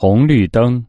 红绿灯